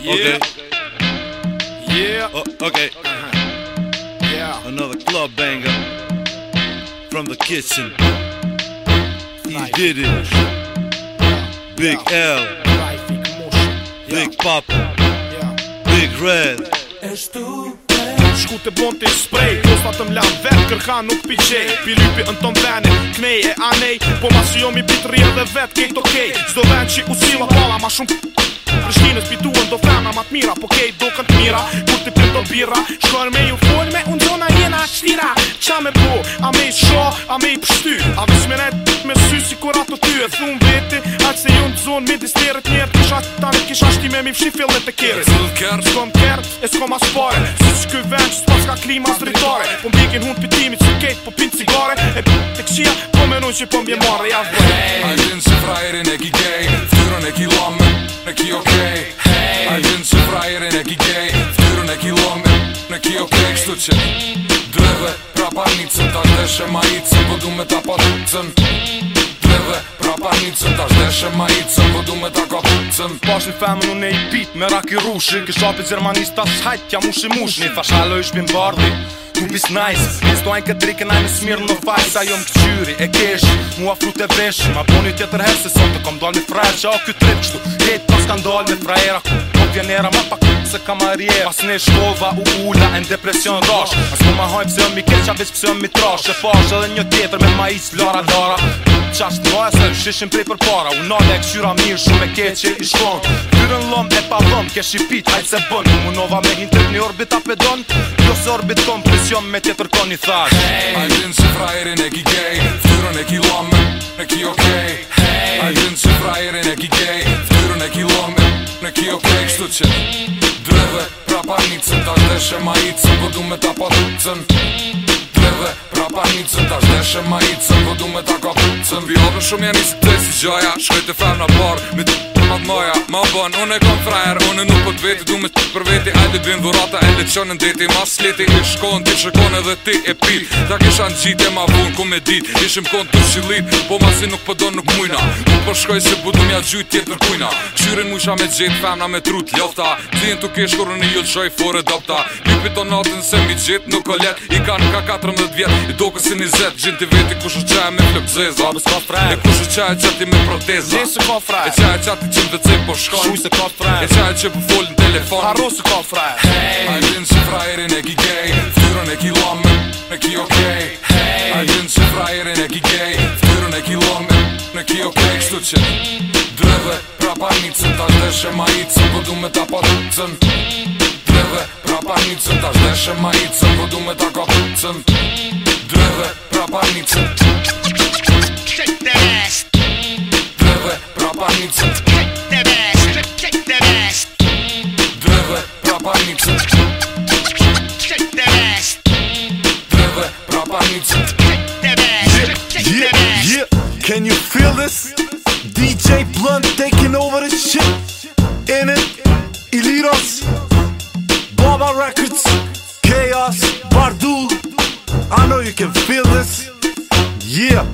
Yeah. Okay. Yeah. Oh, okay. Uh-huh. Yeah. Another club banger from the kitchen. He did it. Big L. Big Papa. Big Red. Es tu Shku të bon të sprej Kosta të mlam vet kërka nuk piqe Pilipi në ton venit Knej e anej Po masi jo mi pit rria dhe vet kejt okej okay. Zdo ven që u sila pala ma shumë Prishtinës pituën do frana ma t'mira Po kej do kën t'mira Kur t'i pëtë birra Shkojnë me ju folj me unë zona jena Shtira qa me bo A me i sho, a me i pështy A me s'menet t'it me sy si kur ato ty E thun veti A që se ju në zonë me disterit njerë Kisha që ta me kisha shti me mi pëshi fillet të kere E zonë kërë E zonë po po kërë E zonë kërë E zonë po kërë E zonë kërë E Po kërë E zonë E zonë kërë E E zonë kërë E zonë kërë E Kështu që Dreve pra parnicën Ta shdeshe ma i cën Po du me ta pa Dreve pra parnicën Ta shdeshe ma i cën Po du me ta kapucën të Pash një femën unë e i pit Me rak i rushin Kështu api zermanis Ta shajt kja mush i Një fash halo ish bim bardi Kupis najs Një stojnë këtë rikë ajnë me smirë në vaj Sa jom të qyri E keshë, mua a frut e vesh Ma boni tjetër her Se sot e kom dal me frajer që a kjo trep kështu Lejt pas kan dal me frajera Ku Kom po vjenera ma pak se kam arje Pas ne shkova u ula e në depresion e dosh Pas me ma hajmë pësë jom i veç pësë jom i trosh Që posh edhe një tjetër me ma i së lara Qasht Qa loja se shishim prej për para U nade e këshyra mirë shumë e i shkon Kyrën lom e pa dhom ke shqipit hajt se bën U munova me hinter një orbit a pedon Kjo se orbit kom pës jom me tjetër kon i thash Hey, a jenë fire in a gigay, fire in a gigay, fire in ki okej fire in a jenë fire in a gigay, fire in a gigay, fire in ki gigay, prapanicën Ta shdeshe ma icën, vëdu po me ta patrucën Dhe prapanicën, ta shdeshe ma icën, vëdu po me ta kapucën Vi hodën shumë janë i si të gjaja, shkëjt e në parë Mab moja, Ma bon, unë e kam frajer Unë nuk po të vetë, du me të për vetë Ajde dvim dhurata e leqonë në deti Mas leti i shkon, ti shkon edhe ti e pil Ta kisha në gjitë e mab unë ku me dit Ishim kon të shilin, po ma si nuk po donë nuk mujna Nuk po shkoj se budu mja gjuj tjetër kujna mujna Qyren mujsha me gjetë, femna me trut lofta Tien të kesh kur në një të shoj fore dopta Një pito natën se mi gjetë nuk o let I ka nuk ka 14 vjet, i do kësi një zetë Gjinti veti kush u qaj me flëpzeza E kush u qaj e qati me proteza po E qaj qati që Shumë të po shkojnë Shumë se ka frajrë E qaj që po folin telefon Haro se ka frajrë Hey A se që frajrën e ki gej Ftyrën e ki lomën Në ki okej okay. Hey A gjenë që e ki gej Ftyrën e ki lomën Në ki okej Kështu që Dreve pra Ta shdeshe ma icën Po du me ta patucën Dreve pra Ta shdeshe ma icën po ta kapucën Dreve pra Dreve pra пропалится can you feel this? DJ Blunt taking over the shit In it, Iliros Baba Records Chaos, Bardu I know you can feel this Yeah